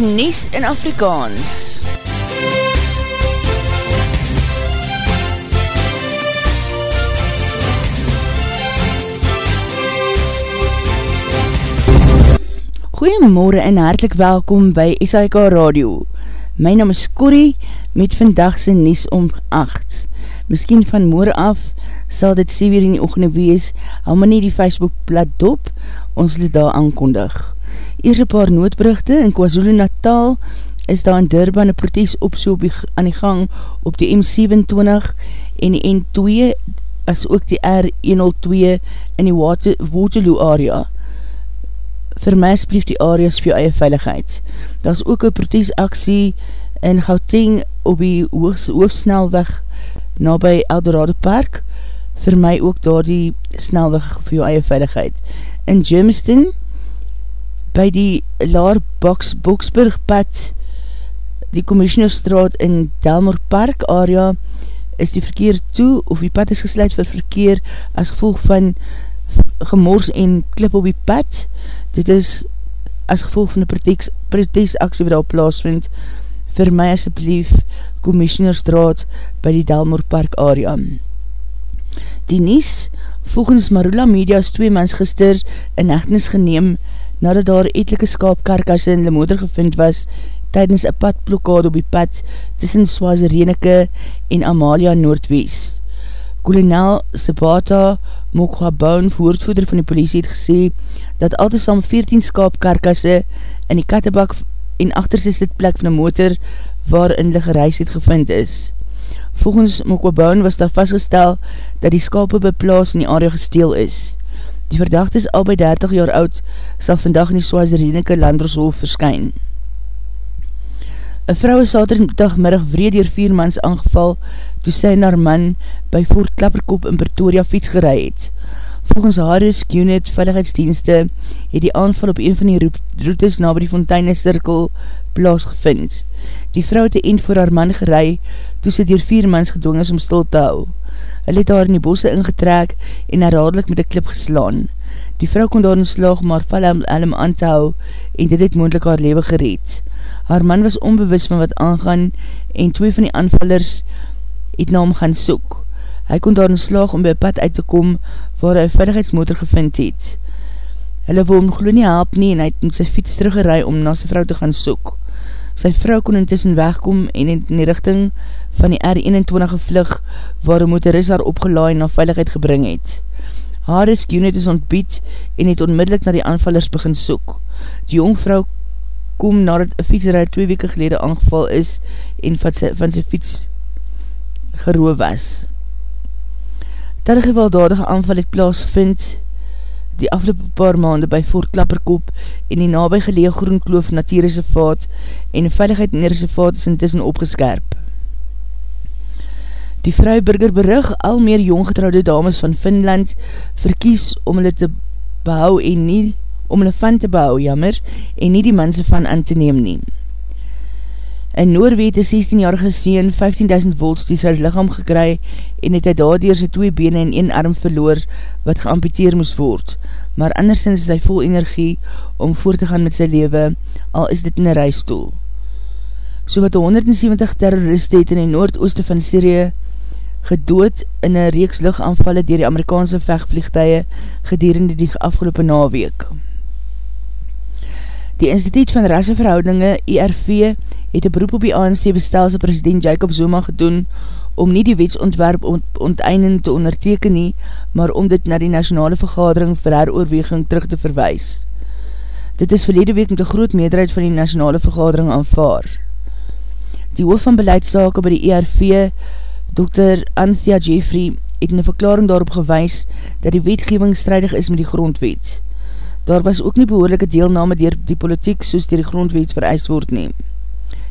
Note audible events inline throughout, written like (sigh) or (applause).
die Nies in Afrikaans. Goeiemorgen en hartelijk welkom by SIK Radio. My naam is Corrie met vandagse Nies om 8. Misschien van morgen af sal dit 7 uur in die oogende wees, hou maar nie die Facebook plat dop, ons het daar aankondig. Eers een paar noodbrugte in KwaZulu Natal is daar in Durban een protes opso op die, aan die gang op die M27 en die N2 as ook die R102 in die Water, Waterloo area. Vermijs blief die areas vir jou eie veiligheid. Daar is ook een protesaksie in Gauteng op die hoofdsnelweg na by Eldorado Park. Vermij ook daar die snelweg vir jou eie veiligheid. In Germiston by die Laar Box, Boksburg pad, die Commissionerstraat in Delmar Park area, is die verkeer toe, of die pad is gesluit vir verkeer as gevolg van gemors en klip op die pad. Dit is as gevolg van die protesaksie wat daar plaasvind, vir my asjeblief Commissionerstraat by die Delmar Park area. Die Nies, volgens Marula Media is twee mens gister in echtenis geneem nadat daar etelike skaapkarkasse in die motor gevind was tydens een padblokkade op die pad tussen Swazirenike en Amalia Noordwest. Kolonel Sabata Mokwaboun, woordvoeder van die politie, het gesê dat al te saam 14 skaapkarkasse in die kattebak en achterse sitplek van die motor waarin die gereis het gevind is. Volgens Mokwaboun was daar vastgestel dat die skape beplaas in die area gesteel is. Die verdachte is al by 30 jaar oud, sal vandag in die Swazirenike Landershof verskyn. Een vrou is saterdagmiddag wreed dier vier mans aangeval toe sy en haar man by Fort Klapperkop in Pretoria fiets gerei het. Volgens Harris Unit Veiligheidsdienste het die aanval op een van die routes na by die Fonteine Cirkel plaasgevind. Die vrou het die eind voor haar man gerei toe sy dier vier mans gedwong is om stil te hou. Hy het haar in die bosse ingetrek en herhaardelik met die klip geslaan. Die vrou kon daar in slag maar val hem, hem aan te hou en dit het moendlik haar lewe gereed. Haar man was onbewus van wat aangaan en twee van die aanvallers het na hom gaan soek. Hy kon daar in slag om by pad uit te kom waar hy veiligheidsmotor gevind het. Hulle wil hom geloof nie help nie en hy het met sy fiets teruggerei om na sy vrou te gaan soek. Sy vrou kon intussen wegkom en in die richting van die R21 gevlug waar een motorist haar opgelaai na veiligheid gebring het. Haar rescue net is ontbied en het onmiddellik na die aanvallers begin soek. Die jong vrou kom nadat een fietsrij twee weke gelede aangeval is en van sy, van sy fiets geroof was. Dat gewelddadige aanval het plaasgevind die afgelopen paar maande by Fort Klapperkop en die nabij gelee groenkloof natuurreservaat en veiligheid in die reservaat is intussen opgeskerp. Die vrouwburger berig al meer jonggetrouwde dames van Finland verkies om hulle te behou en nie, om hulle van te behou, jammer, en nie die mense van aan te neem neem. In Noorwee het 16-jarige seen 15.000 volts die sy lichaam gekry en het hy daardoor sy twee bene en een arm verloor wat geamputeer moes word, maar andersins is hy vol energie om voort te gaan met sy lewe, al is dit in een reisstoel. So wat 170 terroriste het in die noordooste van Syrië gedood in een reeks luchtaanvalle dier die Amerikaanse vechtvliegtuie gedurende die afgelopen naweek. Die Instituut van Rasseverhoudinge, IRV, het een beroep op die ANC bestelse president Jacob Zuma gedoen om nie die wetsontwerp ont onteinen te onderteken nie, maar om dit na die nationale vergadering vir haar oorweging terug te verwijs. Dit is verlede week met die groot meerderheid van die nationale vergadering aanvaar. Die hoof van beleidstake by die IRV Dr. Anthea Jeffrey het in een verklaring daarop gewys dat die wetgeving strijdig is met die grondwet. Daar was ook nie behoorlijke deelname dier die politiek soos dier die grondwet vereist word neem.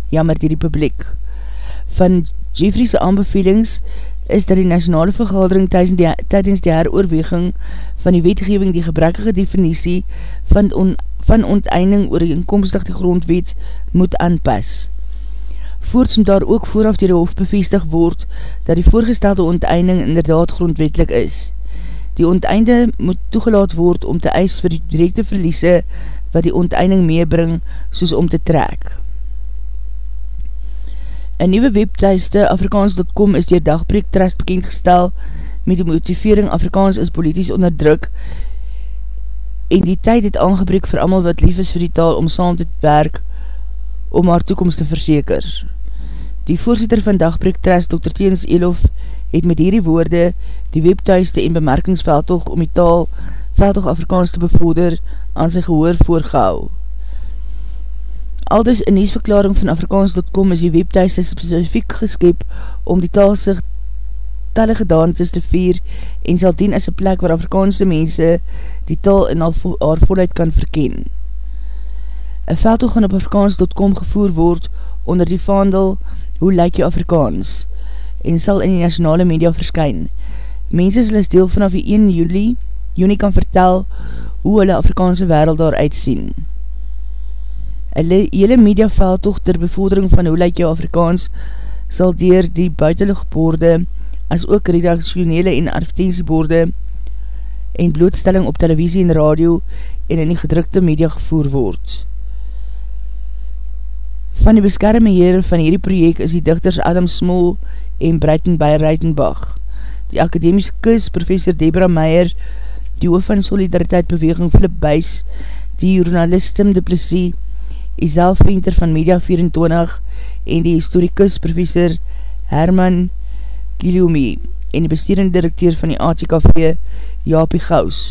Jammer die republiek. Van Jeffrey's aanbevelings is dat die nationale vergadering tydens die heroorweging van die wetgeving die gebrekkige definitie van, on, van onteinding oor die inkomstig die grondwet moet aanpas voorts moet daar ook vooraf dier die hof bevestig word dat die voorgestelde onteinding inderdaad grondwetlik is. Die onteinde moet toegelaat word om te eis vir die directe verliese wat die onteinding meebring soos om te trek. Een nieuwe webteiste Afrikaans.com is dier Dagbreek Trust bekendgestel met die motivering Afrikaans is politisch onderdruk en die tyd het aangebreek vir amal wat lief is vir die taal om saam te werk om haar toekomst te verseker. Die voorzitter van Dagbreek Trust, Dr. Teens Elof, het met hierdie woorde die webtuiste en bemerkingsveldtog om die taal veldtog Afrikaans te bevorder aan sy gehoor voorgehou. Aldus in niesverklaring van Afrikaans.com is die webtuiste specifiek geskep om die taalsig talle gedaantes te vier en sal dien as een plek waar Afrikaanse mense die taal in haar volheid kan verken. Een veldtog gaan op Afrikaans.com gevoer word onder die vaandel Hoe lyk jy Afrikaans? en sal in die nationale media verskyn. Mense sal as deel vanaf die 1 juli, juni kan vertel hoe hulle Afrikaanse wereld daar uitsien. Hulle hele mediaveldtocht ter bevordering van hoe lyk jou Afrikaans sal dier die buitenluchtboorde as ook redaktionele en advertentieboorde en blootstelling op televisie en radio en in die gedrukte media gevoer word. Van die beskerme heren van hierdie projek is die dichters Adam Smol en Breiten by Reitenbach. Die akademische kus, professor Debra Meijer, die hoof van Solidariteit Beweging Flip Buys, die journalist Tim de Plessis, Isel Venter van Media 24 en die historikus professor Herman Giliomi en die bestuurende directeur van die ATKV Jaapie Gous.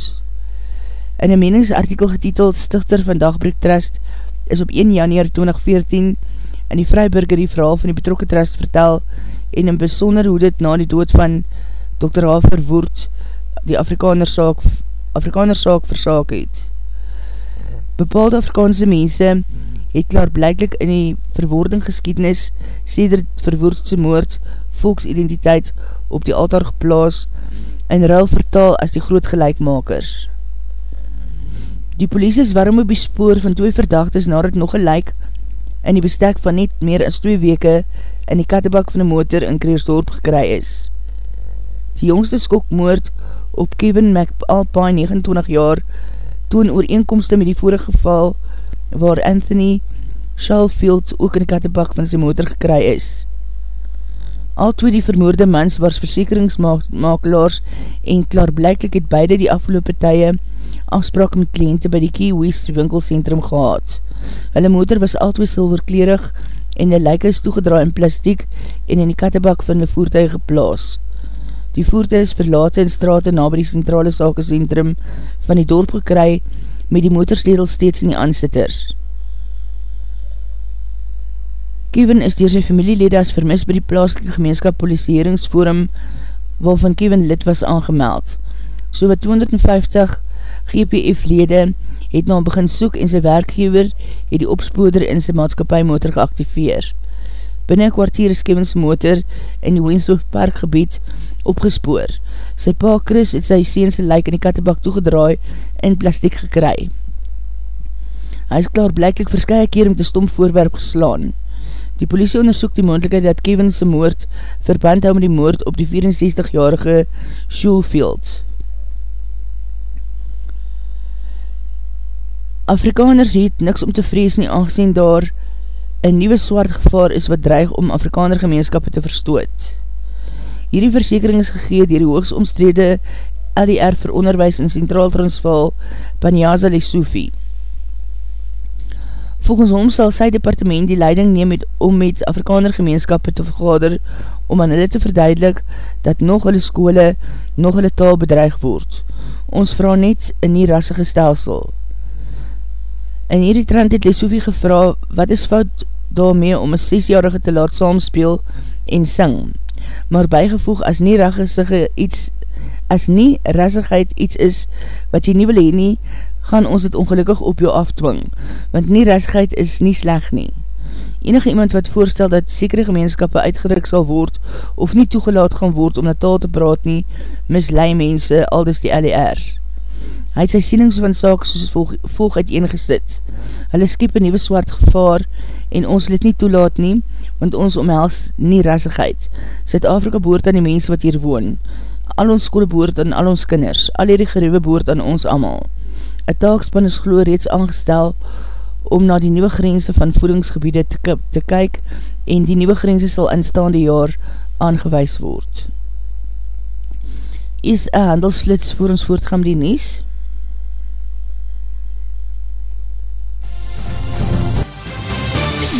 In een meningsartikel getiteld Stichter van Dagbreek Trust is op 1 januari 2014 in die Vryburger die verhaal van die betrokke trust vertel en in besonder hoe dit na die dood van Dr. Hafer Woert die Afrikaner saak, Afrikaner saak versaak het. Bepaalde Afrikaanse mense het klaar blijklik in die verwoording geskiednis sedert verwoordse moord volksidentiteit op die altaar geplaas en ruil vertaal as die groot gelijkmakers. Die polies is warm op die spoor van twee verdachtes nadat nog een lijk in die bestek van net meer as twee weke in die kattebak van die motor in Kreersdorp gekry is. Die jongste skokmoord op Kevin McAlpine 29 jaar toon ooreenkomste met die vorige geval waar Anthony Shallfield ook in die kattebak van sy motor gekry is. Al twee die vermoorde mans was versekeringsmakelaars en klaarblijklik het beide die afgelopen tye afspraak met kliënte by die Key West winkelcentrum gehad. Hulle motor was al twee silverklerig en die lyk is toegedraai in plastiek en in die kattebak van die voertuig geplaas. Die voertuig is verlaat in straat na by die centrale sakecentrum van die dorp gekry met die motorsledel steeds in die aansitter. Kevin is door sy familielede as vermis by die plaaslike gemeenskap poliseringsforum waarvan Kevin lid was aangemeld. So wat 250 GPF-lede het na begin soek en sy werkgever het die opspoeder in sy maatskapie motor geactiveer. Binnen kwartier is Kevin's motor in die Winslow Park gebied opgespoor. Sy pa Chris het sy seense lijk in die kattebak toegedraai en plastiek gekry. Hy is klaar blijklik verskye keer met die stom voorwerp geslaan. Die politie onderzoek die moendlikheid dat Kevin's moord verband hou met die moord op die 64-jarige Schulfield. Afrikaners het niks om te vrees nie aangezien daar een nieuwe swart gevaar is wat dreig om Afrikaner gemeenskap te verstoot. Hierdie versekering is gegeet dier die hoogst omstrede LDR vir onderwijs in Centraal Transvaal Panyaza Lesofie. Volgens hom sal sy departement die leiding neem met, om met Afrikaner gemeenskap te vergader om aan hulle te verduidelik dat nog hulle skole, nog hulle taal bedreig word. Ons vraag net in die rassige stelsel. In hierdie trend het Lesofie gevra, wat is fout daarmee om een 6-jarige te laat saamspeel en sing? Maar bijgevoeg, as nie rassige iets, as nie rassigheid iets is wat jy nie wil heen nie, gaan ons het ongelukkig op jou afdwing, want nie rassigheid is nie sleg nie. Enige iemand wat voorstel dat sekere gemeenskappe uitgedruk sal word of nie toegelaat gaan word om na taal te praat nie, mislei mense, al dis die LER. Hy het sy sienings van saak soos volg, volg uiteengesit. Hulle skiep een nieuwe swart gevaar en ons let nie toelaat nie, want ons omhels nie rassigheid. Zuid-Afrika boort aan die mense wat hier woon. Al ons skole boort aan al ons kinders. Al hierdie geruwe boort aan ons amal. Een taakspan is geloof reeds aangestel om na die nieuwe grense van voedingsgebiede te, te kyk en die nieuwe grense sal instaande jaar aangewees word. Is een handelsflits voor ons voortgaan die nies?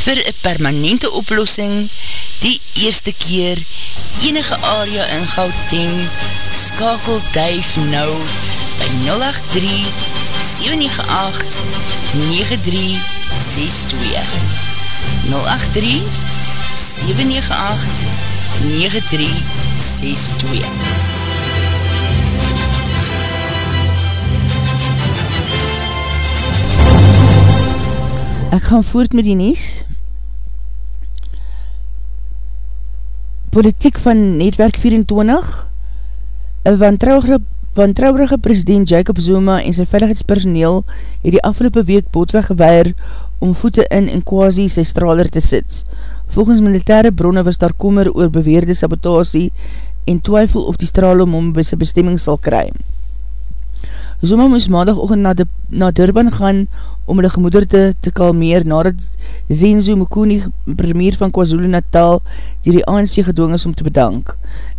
vir een permanente oplossing, die eerste keer, enige area in Gauteng, skakel duif nou, by 083-798-9362 083-798-9362 Ek gaan voort met die nies. Politiek van Netwerk 24 Een wantrouwige Wantrouwerige president Jacob Zuma en sy veiligheidspersoneel het die afgelopen week bootweg gewaar om voete in en quasi sy straler te sit. Volgens militaire bronne was daar kommer oor beweerde sabotasie en twyfel of die straal om om by sy bestemming sal kry. Zuma moes maandagochtend na, na Durban gaan om hulle gemoeder te, te kalmeer nadat Zenzo Mukuni, premier van KwaZulu Natal, die die ANC gedwong is om te bedank.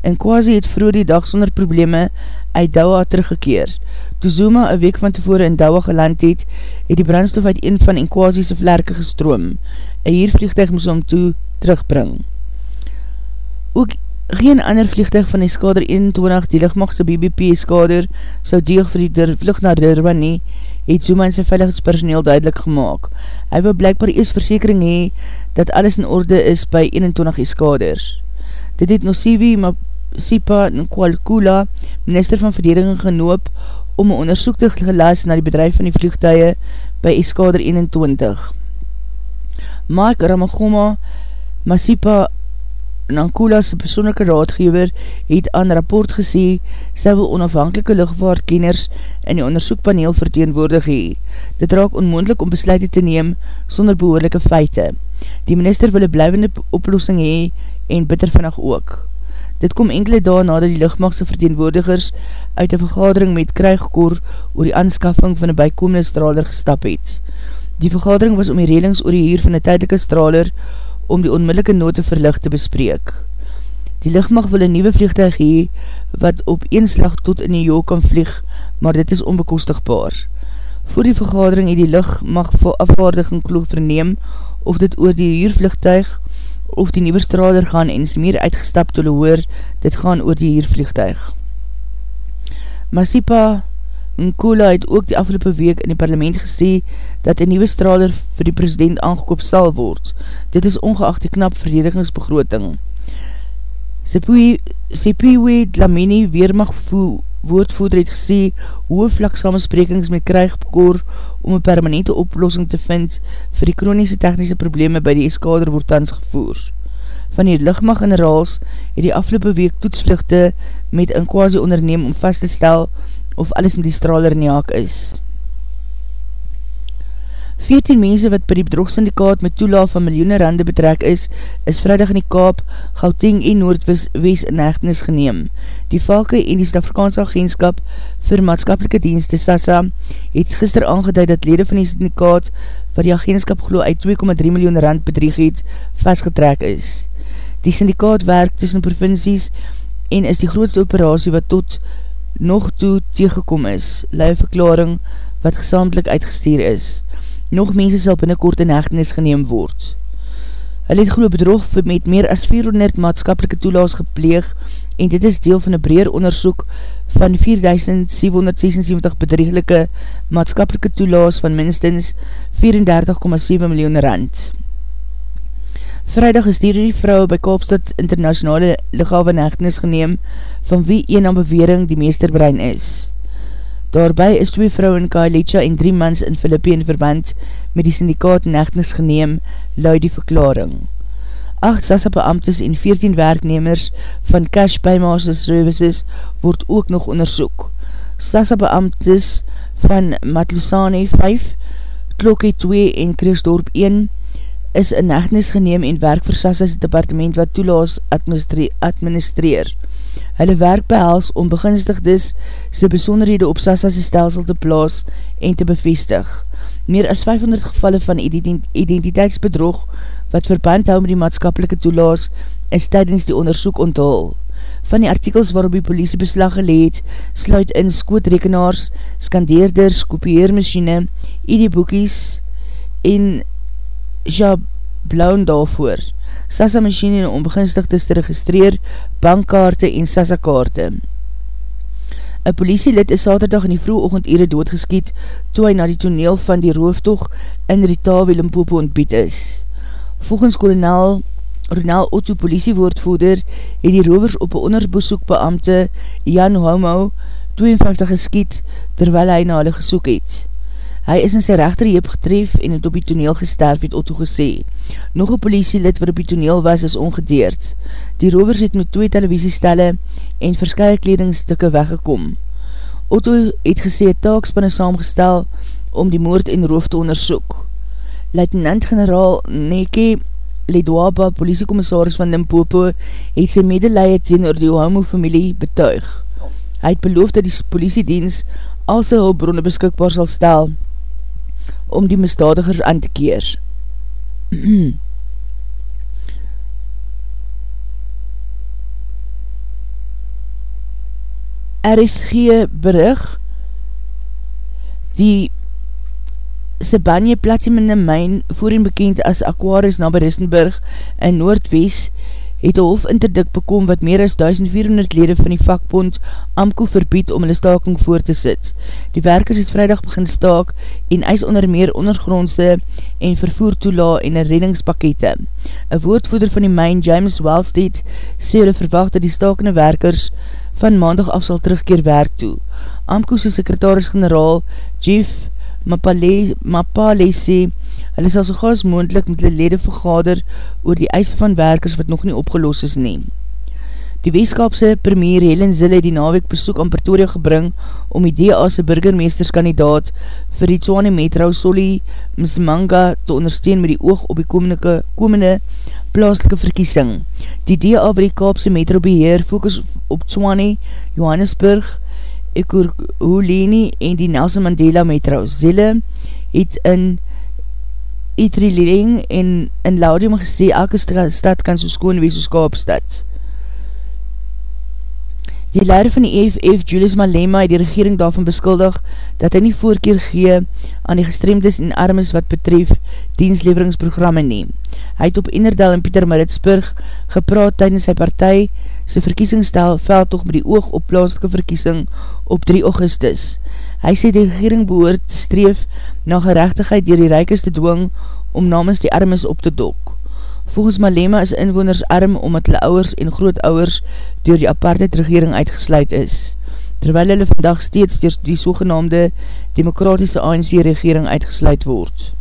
En Kwazi het vroeg die dag sonder probleme uit Dawa teruggekeer. Toe Zuma een week van tevore in Dawa geland het, het die brandstof uit een van Nkwazi's vlerke gestroom. Een hiervliegtuig moes om toe terugbring. Ook geen ander vliegtuig van die skader 21, die lichtmachtse BBP skader, sou deeg vir die vlucht naar Durban nie, het Zuma en sy veiligheidspersoneel duidelik gemaakt. Hy wil blijkbaar eers versekering hee, dat alles in orde is by 21 skader. Dit het Nosivi, maar Sipa Nkwalkula, minister van verdediging genoop om een onderzoek te gelas na die bedrijf van die vliegtuie by Eskader 21. Mark Ramagoma, Masipa Nankula sy persoonlijke raadgever het aan rapport gesê sy wil onafhankelike luchtvaartkenners in die onderzoekpaneel verteenwoordig hee. Dit raak onmoendlik om besluit te neem sonder behoorlijke feite. Die minister wil een blijvende oplossing hee en bitter vannig ook. Dit kom enkele dae nadat die luchtmachtse verteenwoordigers uit die vergadering met krijgkoor oor die aanskaffing van die bykomende straler gestap het. Die vergadering was om die relings oor die huur van die tydelike straler om die onmiddellike note verlicht te bespreek. Die luchtmacht wil een nieuwe vliegtuig hee wat op een slag tot in die jook kan vlieg, maar dit is onbekostigbaar. Voor die vergadering het die luchtmacht vir afwaardiging kloeg verneem of dit oor die huurvliegtuig of die nieuwe straler gaan en is meer uitgestap toe hoor, dit gaan oor die hiervliegtuig. Masipa Nkula het ook die afgelopen week in die parlement gesê dat die nieuwe straler vir die president aangekoop sal word. Dit is ongeacht die knap verdedigingsbegroting. Sepuwe Dlamini Weermacht woordvoerder het gesê hoe vlak samensprekings met krijgkoor om een permanente oplossing te vind vir die kroniese technische probleme by die eskader word tans gevoer. Van die lichtmacht in Raals het die afgelopen week toetsvluchte met een quasi onderneem om vast te stel of alles met die straler in die haak is. 14 mense wat by die bedrogsyndikaat met toelaaf van miljoene rande betrek is, is vrijdag in die Kaap, Gauteng en Noordwest in hechtenis geneem. Die Valke en die Stafrikaanse agentskap vir maatskapelike dienste SASA het gister aangeduid dat lede van die syndikaat wat die agentskap geloo uit 2,3 miljoen rand bedrieg het, vastgetrek is. Die syndikaat werk tussen provincies en is die grootste operatie wat tot nog toe tegekom is, lui verklaring wat gesamentlik uitgestuur is. Nog mense sal binnenkort in hechtenis geneem word. Hulle het geloof bedrog met meer as 400 maatskapelike toelaas gepleeg en dit is deel van een breer onderzoek van 4776 bedriegelike maatskapelike toelaas van minstens 34,7 miljoen rand. Vrijdag is die vrou by Kaapstad internationale lichawe in hechtenis geneem van wie een aan bewering die meesterbrein is. Daarby is twee vrou in Kailicha en drie mans in Filippien verband met die syndikaat nechtnis geneem, luid die verklaring. Acht SASA beamtes en 14 werknemers van Cash Paymasters Services word ook nog onderzoek. SASA beamtes van Matlosane 5, Klokke 2 en Chrisdorp 1 is in nechtnis geneem en werk vir SASA's departement wat toelaas administreer. administreer. Hulle werk behels om beginstigdes sy besonderhede op SASA's stelsel te plaas en te bevestig. Meer as 500 gevalle van identiteitsbedrog wat verband hou met die maatskapelike toelaas is tydens die onderzoek onthul. Van die artikels waarop die politie beslag geleed, sluit in skootrekenaars, skandeerders, kopieermachine, ID-boekies en jabloun daarvoor. Sasa machine en onbeginstigdes te registreer, bankkaarte en Sasa kaarte. Een politielid is saterdag in die vroeg ochend ere doodgeskiet toe hy na die toneel van die rooftoog in Rita Willempopo ontbied is. Volgens kolonel Ronel Otto politiewoordvoerder het die rovers op een onderbesoekbeamte Jan Homo 52 geskiet terwyl hy na hulle gesoek het. Hy is in sy rechterheep getref en het op die toneel gesterf, het Otto gesê. Nog een politielid wat op die toneel was, is ongedeerd. Die rovers het met twee televisiestelle en verskye kledingstukke weggekom. Otto het gesê het taakspanne saamgestel om die moord en roof te onderzoek. Luitenant-generaal Neke Ledwaba, politiekommissaris van Limpopo, het sy medeleie teen oor die Ohamu-familie betuig. Hy het beloof dat die politiedienst al sy hulpbronne beskikbaar sal stel om die misdadigers aan te keer. (clears throat) er is gee berig die Sibanje Platinum Mine voorin bekend as Aquarius na Beristenburg in Noordwest het een hof interdik bekom wat meer as 1400 lede van die vakbond AMCO verbied om hulle staking voor te sit. Die werkers het vrijdag begin staak en eis onder meer ondergrondse en vervoer toela en een reddingspakete. Een woordvoeder van die mine, James Wellstead, sê hulle verwacht dat die stakende werkers van maandag af sal terugkeer werk toe. AMCO's sekretaris-generaal Jeff Mapale, Mapale sê, Hulle sal so gaas moendlik met hulle lede vergader oor die eise van werkers wat nog nie opgelos is neem. Die weeskapse premier Helen Zille die naweek besoek aan Pretoria gebring om die DA'se burgermeesterskandidaat vir die Tshwane Metro Soli Msimanga te ondersteun met die oog op die komende, komende plaaslike verkiesing. Die DA vir die Kaapse Metro beheer focus op Tshwane, Johannesburg, Ekurhuleni en die Nelson Mandela Metro. Zille het in Itrilering en in Laudium gesê elke stad kan so skoon wees soos Kaapstad. Die leider van die EFF, Julius Malema, het die regering daarvan beskuldig dat hy nie voorkeer gee aan die gestremdes en armes wat betref diensleveringsprogramme neem. Hy het op Inerdal en Pieter Maritsburg gepraat tydens sy partij sy verkiesingstel veldtocht met die oog op plaaslike verkiesing op 3 augustus. Hy sê die regering behoort streef na gerechtigheid dier die rijkes te dwing om namens die armes op te dok. Volgens Malema is inwoners arm omdat hulle ouwers en grootouwers door die apartheid regering uitgesluit is, terwyl hulle vandag steeds door die sogenaamde demokratische ANC regering uitgesluit word.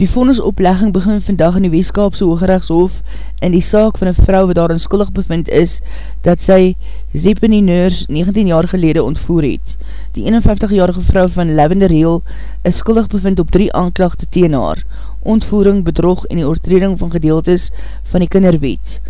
Die vonnisoplegging begin vandag in die Weeskaapse Hoogrechtshof in die saak van een vrou wat daarin skuldig bevind is dat sy Zeppeni Neurs 19 jaar gelede ontvoer het. Die 51-jarige vrou van Lavender Hill is skuldig bevind op drie aanklachte teen haar, ontvoering, bedrog en die oortreding van gedeeltes van die kinderwet.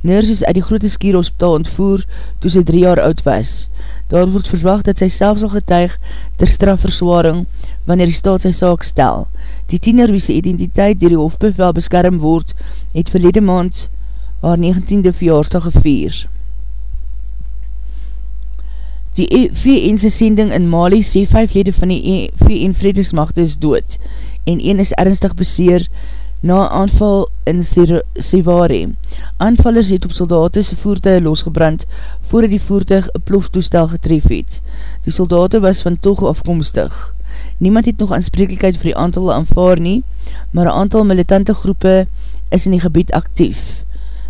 Neurs is uit die grote skierhospitaal ontvoer toe sy drie jaar oud was. Daar word verwacht dat sy selfs al getuig ter strafverswaring wanneer die staat sy saak stel. Die tiener wie sy identiteit dier die hofbevel beskerm word, het verlede maand haar 19de verjaarsdag gevier. Die VN'se sending in Mali sê vijf lede van die e- VN vredesmachte is dood en een is ernstig beseer na aanval in Sivare. Aanvallers het op soldatese voertuig losgebrand voordat die voertuig een ploftoestel getref het. Die soldate was van toch afkomstig. Niemand het nog aansprekelijkheid vir die aantal aanvaar nie, maar een aantal militante groepe is in die gebied actief.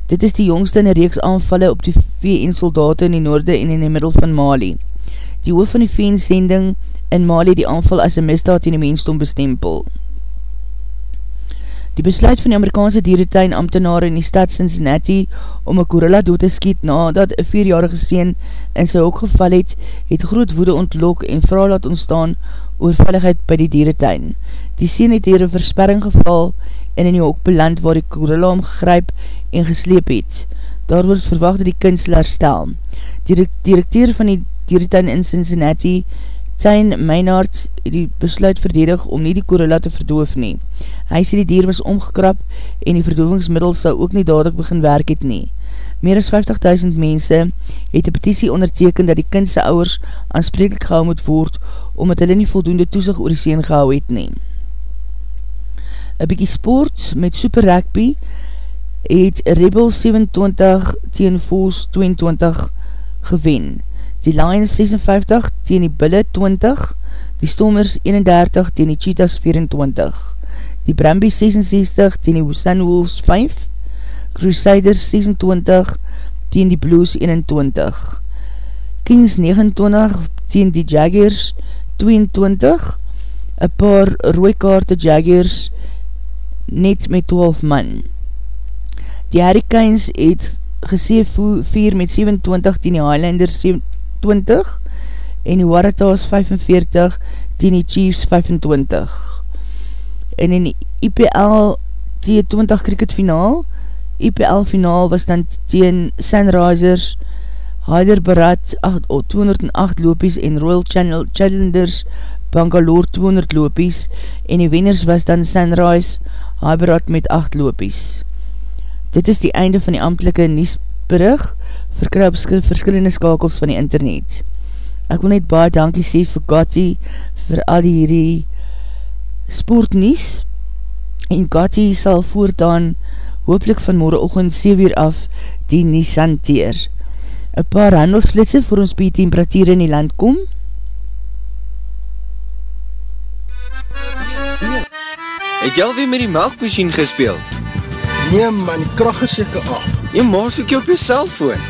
Dit is die jongste in die reeks aanvalle op die VN-soldaten in die noorde en in die middel van Mali. Die hoof van die VN-sending in Mali die aanval as een misdaad in die mensdom bestempel. Die besluit van die Amerikaanse dieretuin ambtenaar in die stad Cincinnati om een gorilla dood te skiet nadat een vierjarige seen in sy hoek geval het, het groot woede ontlok en vraag laat ontstaan oor veiligheid by die dieretuin. Die seen het hier een versperring geval en in die hoek beland waar die gorilla omgegryp en gesleep het. Daar word verwacht dat die kunstelaar stel. Die directeur van die dieretuin in Cincinnati, Tijn Meinaert, het die besluit verdedig om nie die gorilla te verdoof nie. Hy sê die dier was omgekrap en die verdoovingsmiddel sal ook nie dadelijk begin werk het nie. Meer as 50.000 mense het die petitie onderteken dat die kindse ouwers aanspreeklik gehou moet voort omdat hulle nie voldoende toesig oor die seen gehou het nie. Een bykie sport met Super Rugby het Rebel 27 teen Vols 22 gewen. Die Lions 56 teen die Bulle 20, die Stormers 31 teen die Cheetahs 24, die Brambie 66 teen die Sunwolves 5, Crusaders 26 teen die Blues 21, Kings 29 teen die Jaggers 22, een paar rooikaarte Jaggers net met 12 man. Die Hurricanes het gesê 4 met 27 teen die Highlanders 20 en die Waratahs 45 teen die Chiefs 25. En in die IPL T20 cricket finaal, IPL finaal was dan teen Sunrisers, Hyderabad 208 lopies en Royal Channel Challengers Bangalore 200 lopies en die winners was dan Sunrise Hyderabad met 8 lopies. Dit is die einde van die amtelike Niesbrug verkry op verskillende skakels van die internet. Ek wil net baie dankie sê vir Gatti vir al die hierdie sportnies en Gatti sal voortaan hoopelik van morgenochtend 7 uur af die nies hanteer. Een paar handelsflitse vir ons by temperatuur in die land kom. Het jy alweer met die melkmachine gespeeld? Nee man, die kracht is jyke af. Jy maas ook jy op jy cellfoon.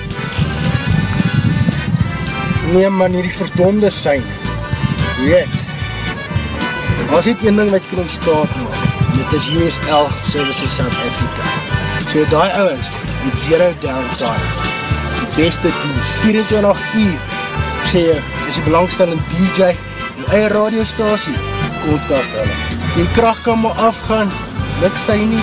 Nee man, hierdie verdonde sein. Weet, was dit een ding wat jy kan ontstaat man. Dit is USL Services South Africa. So die ouwens, met zero downtime. Die beste dienst, 24 uur. Ek sê jy, is die belangstellende DJ, die eie radiostasie, kontak hulle. Die kracht kan maar afgaan, luk sy nie,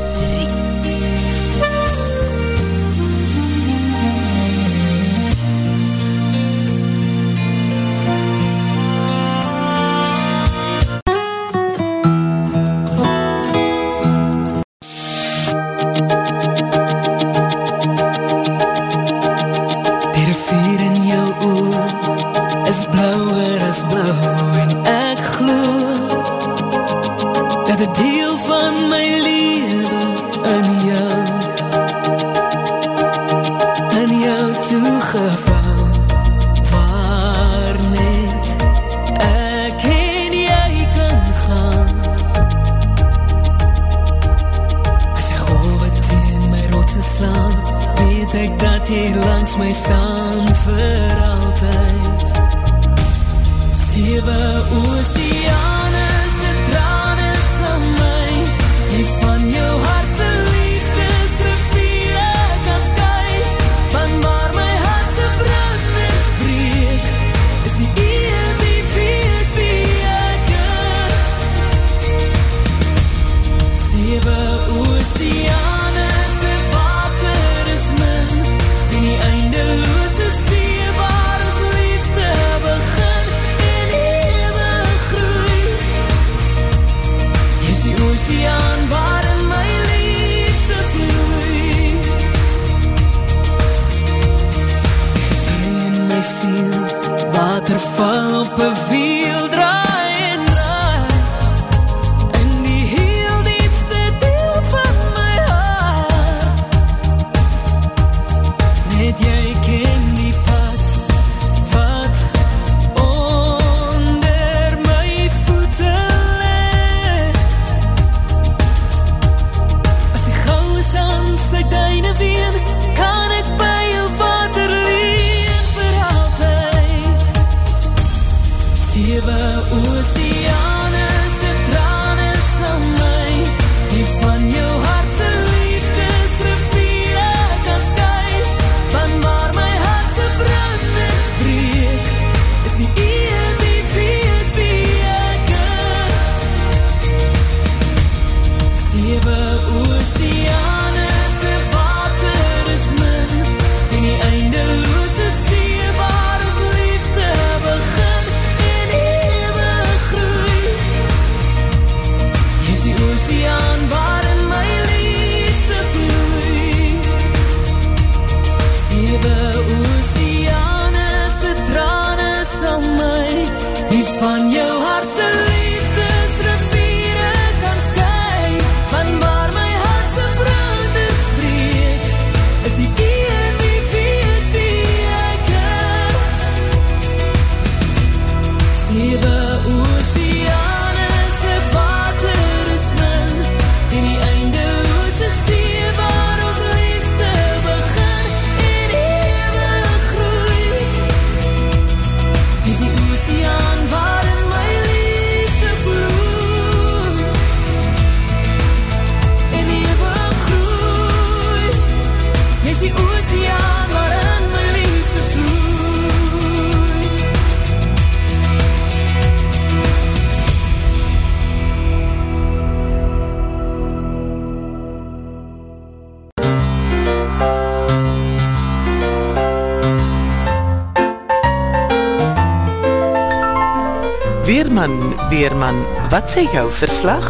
Weerman, Weerman, wat sê jou verslag?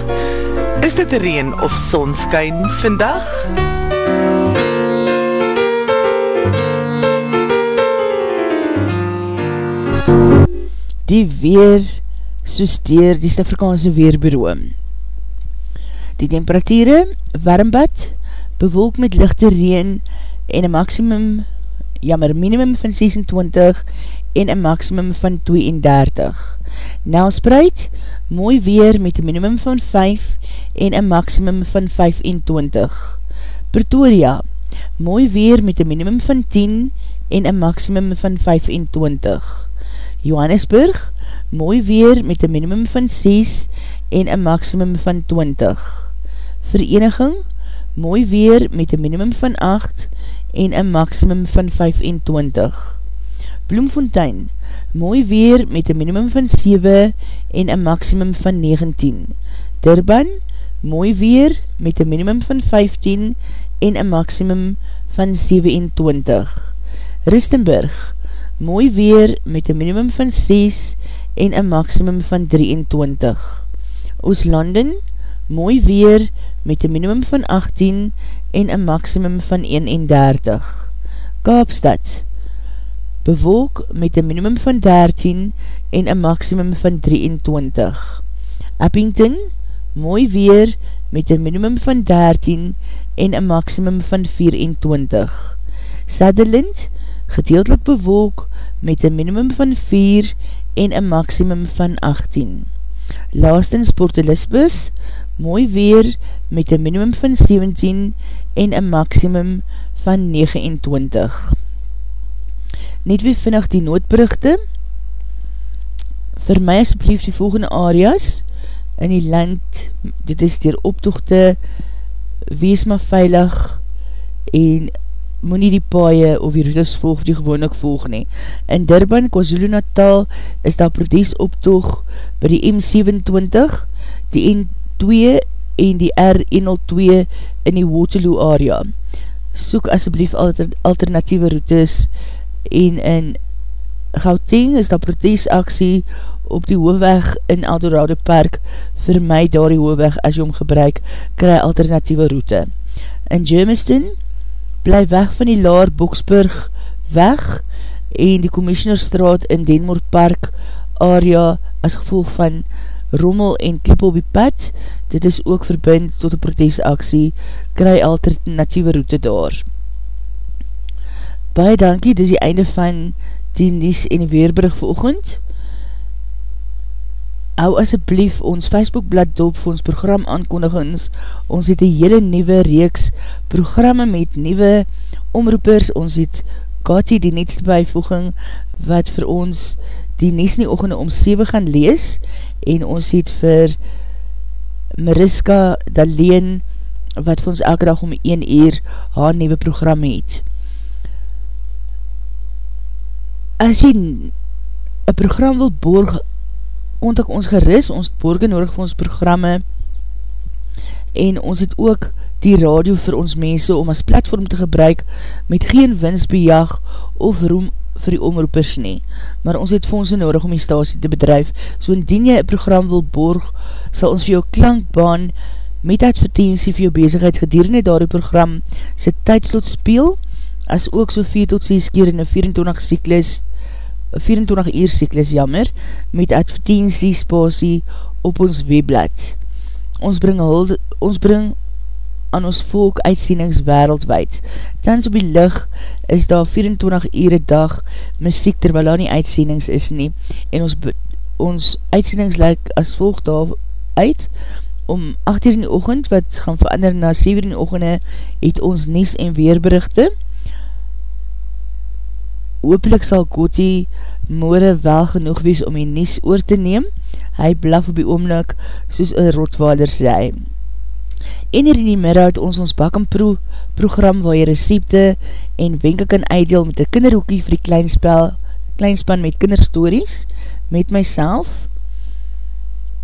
Is dit reen of sonskyn vandag? Die weer soos dier die Stafrikaanse Weerbureau. Die temperatuurde, warmbad, bewolk met lichte reen en een maximum, jammer, minimum van 26 en een maximum van 32. Nelspreid, mooi weer met een minimum van 5 en een maximum van 25. Pretoria, mooi weer met een minimum van 10 en een maximum van 25. Johannesburg, mooi weer met een minimum van 6 en een maximum van 20. Vereniging, mooi weer met een minimum van 8 en een maximum van 25. Bloemfontein, mooi weer met een minimum van 7 en een maximum van 19. Durban, mooi weer met een minimum van 15 en een maximum van 27. Ristenburg, mooi weer met een minimum van 6 en een maximum van 23. Ooslanden, mooi weer met een minimum van 18 en een maximum van 31. Kaapstad, bewolk met een minimum van 13 en een maximum van 23. Eppington, mooi weer met een minimum van 13 en een maximum van 24. Sutherland, gedeeltelik bewolk met een minimum van 4 en een maximum van 18. Laastens Port Elizabeth, mooi weer met een minimum van 17 en een maximum van 29 net weer vinnig die noodberichte. Vir my asblief die volgende areas in die land, dit is dier optochte, wees maar veilig en moet nie die paie of die routes volg die gewoon ook volg nie. In Durban, KwaZulu Natal, is daar prodes optoog by die M27, die N2 en die R102 in die Waterloo area. Soek asblief alter, alternatieve routes en in Gauteng is daar protesaksie op die hoofweg in Eldorado Park vir my daar die hoofweg as jy om gebruik, kry alternatieve route. In Germiston bly weg van die Laar Boksburg weg en die Commissionerstraat in Denmore Park area as gevolg van rommel en klip op die pad, dit is ook verbind tot die protesaksie, kry alternatieve route daar. Baie dankie, dit is die einde van die Nies en Weerbrug vir oogend. Hou asjeblief ons Facebookblad dop vir ons program aankondigings. Ons het die hele nieuwe reeks programme met nieuwe omroepers. Ons het Kati die netste bijvoeging wat vir ons die Nies in die oogende om 7 gaan lees. En ons het vir Mariska Daleen wat vir ons elke dag om 1 uur haar nieuwe program het. As jy een program wil borg, kontak ons geris, ons borge nodig vir ons programme, en ons het ook die radio vir ons mense om as platform te gebruik, met geen winsbejag of roem vir die omroepers nie, maar ons het fondse nodig om die stasie te bedrijf, so indien jy een program wil borg, sal ons vir jou klankbaan met advertentie vir jou bezigheid gedurende daar die program sy tydslot speel, as ook so 4 tot 6 keer in een 24 cyklus 24 uur cyklus jammer, met advertentie spasie op ons webblad. Ons bring, hulde, ons bring aan ons volk uitsendings wereldwijd. Tans op die lig is daar 24 ure dag muziek terwyl daar nie uitsendings is nie en ons, ons uitsendings lyk as volg daar uit om 8 uur in die ochend wat gaan verander na 7 uur in die ochende het ons nies en weerberichte hoopelik sal Koti moore wel genoeg wees om die nies oor te neem hy blaf op die oomlik soos een rotwaarder sê. En hier in die middag het ons ons bak en pro program waar jy recepte en wenke kan uitdeel met die kinderhoekie vir die kleinspel, kleinspan met kinderstories, met myself.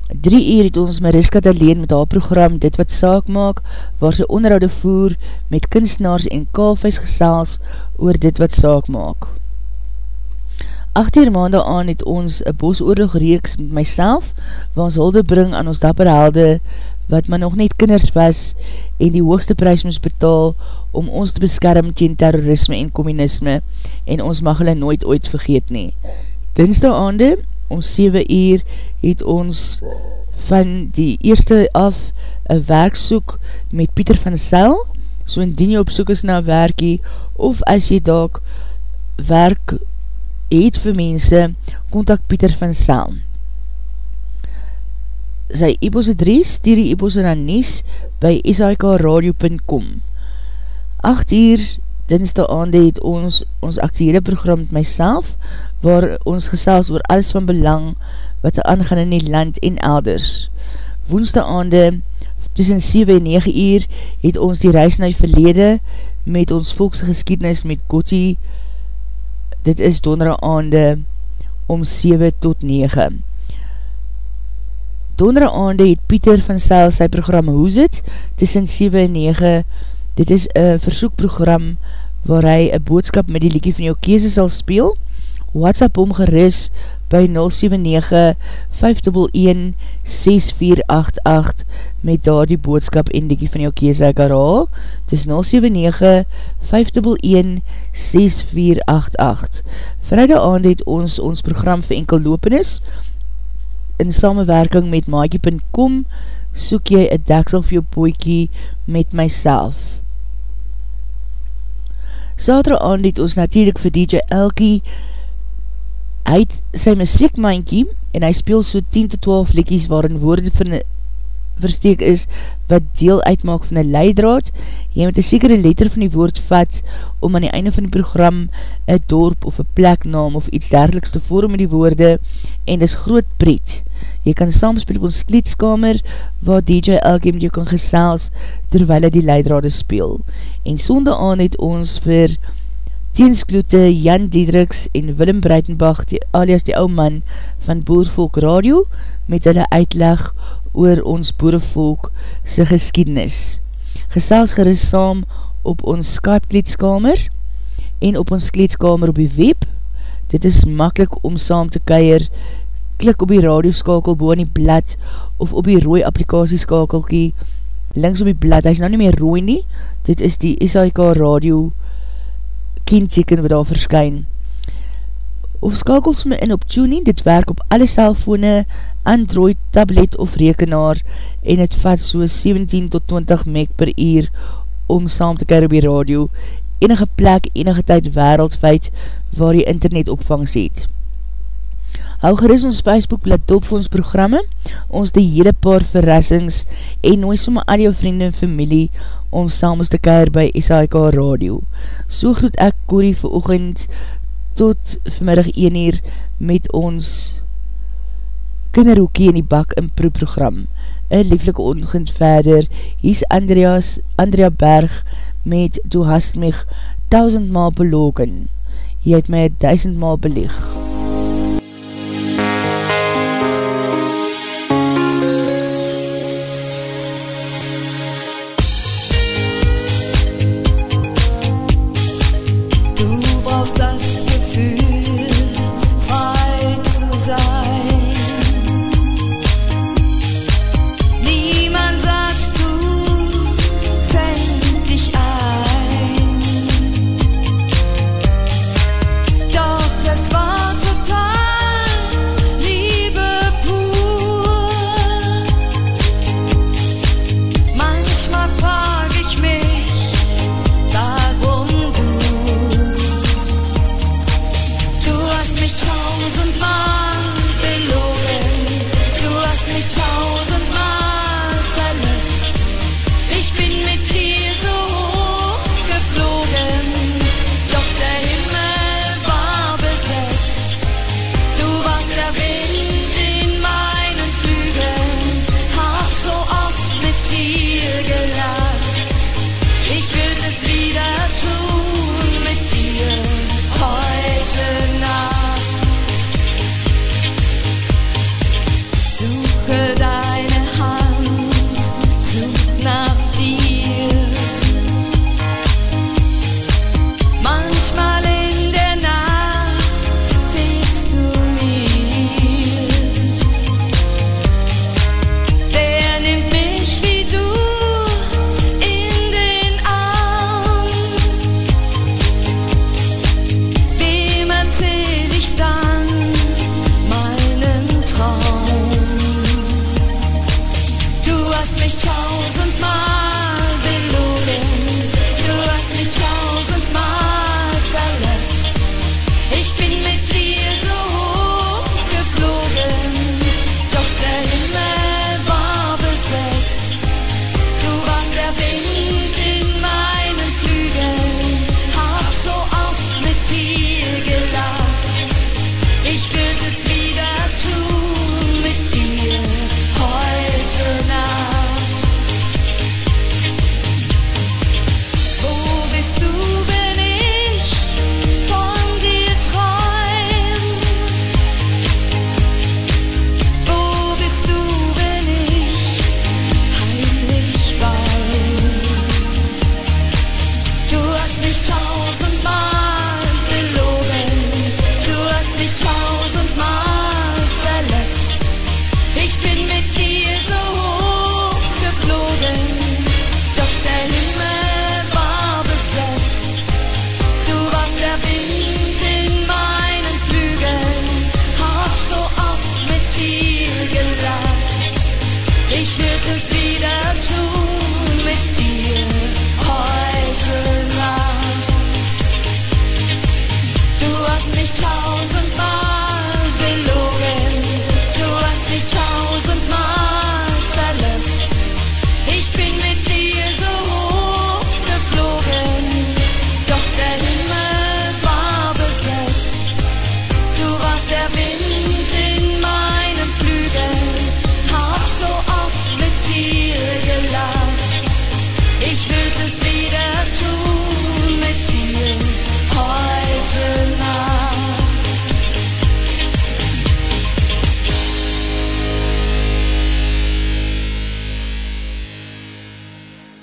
Drie uur het ons Mariska alleen met haar program Dit Wat Saak Maak, waar sy onderhoude voer met kunstenaars en kalfhuis gesels oor Dit Wat Saak Maak. 8 uur maande aan het ons een bosoorlog reeks met myself, waar ons hulde bring aan ons dapper helde, wat maar nog net kinders was en die hoogste prijs moes betaal om ons te beskerm teen terrorisme en communisme en ons mag hulle nooit ooit vergeet nie. Dinsdag aande, om 7 uur, het ons van die eerste af een werk soek met Pieter van Sel, so indien jy op soek is na werkie, of as jy daak werk het vir mense, kontak Pieter van Saal. Sy e-post adres, stuur die e-post na nies by shikradio.com 8 uur, dinsdag aande het ons ons actiehede program met myself, waar ons gesels oor alles van belang wat er aangaan in die land en elders. Woensdag aande, tussen 7 en 9 uur, het ons die reis na die verlede met ons volkse geskiednis met Gottie Dit is dondere aande om 7 tot 9. Dondere aande het Pieter van Stel sy program Hoes het tussen 7 en 9. Dit is een versoekprogram waar hy een boodskap met die liekie van jou kese sal speel. WhatsApp om geris by 079-511-6488 met daar die boodskap en dikkie van jou kese ek herhaal. Dis 079-511-6488 Vrijdag aand het ons ons program vir enkel lopenis in samenwerking met maakie.com soek jy een deksel vir jou poekie met myself. Saterdag aand het ons natuurlijk vir DJ Elkie hy het sy muziekmankie en hy speel so 10 tot 12 likies waarin woorde van versteek is wat deel uitmaak van een leidraad. Jy moet een sekere letter van die woord vat om aan die einde van die program een dorp of een pleknaam of iets dergeliks te vorm met die woorde en dis groot pret. Jy kan samenspeel op ons kleedskamer waar DJ elke met jou kan gesels terwijl hy die leidrade speel. En sonde aan het ons vir Teenskloete Jan Diedriks en Willem Breitenbach, die, alias die ou man van Boervolk Radio, met hulle uitleg oor ons Boervolk sy geskiednis. Gesels geris saam op ons Skype kleedskamer en op ons kleedskamer op die web. Dit is makkelijk om saam te keier. Klik op die radioskakel bo in die blad of op die rooi applikasieskakelkie links op die blad. Hy is nou nie meer rooi nie. Dit is die SIK radio kenteken wat daar verskyn. Of skakels my in op tuning, dit werk op alle cellfone, Android, tablet of rekenaar en het vat so 17 tot 20 meg per uur om saam te keer op die radio, enige plek, enige tyd wereldwijd waar die internet opvang het. Hou geris ons Facebookblad dop vir ons programme, ons die hele paar verrassings en nooi somme al jou vrienden en familie om saam ons te keir by SHK Radio. So groet ek Corrie vir oogend tot vanmiddag 1 uur met ons kinderhoekie in die bak in proeprogram. Een lieflike oogend verder, hier is Andreas, Andrea Berg met Du hast mich tausendmaal belogen. Jy het my duisendmaal belicht.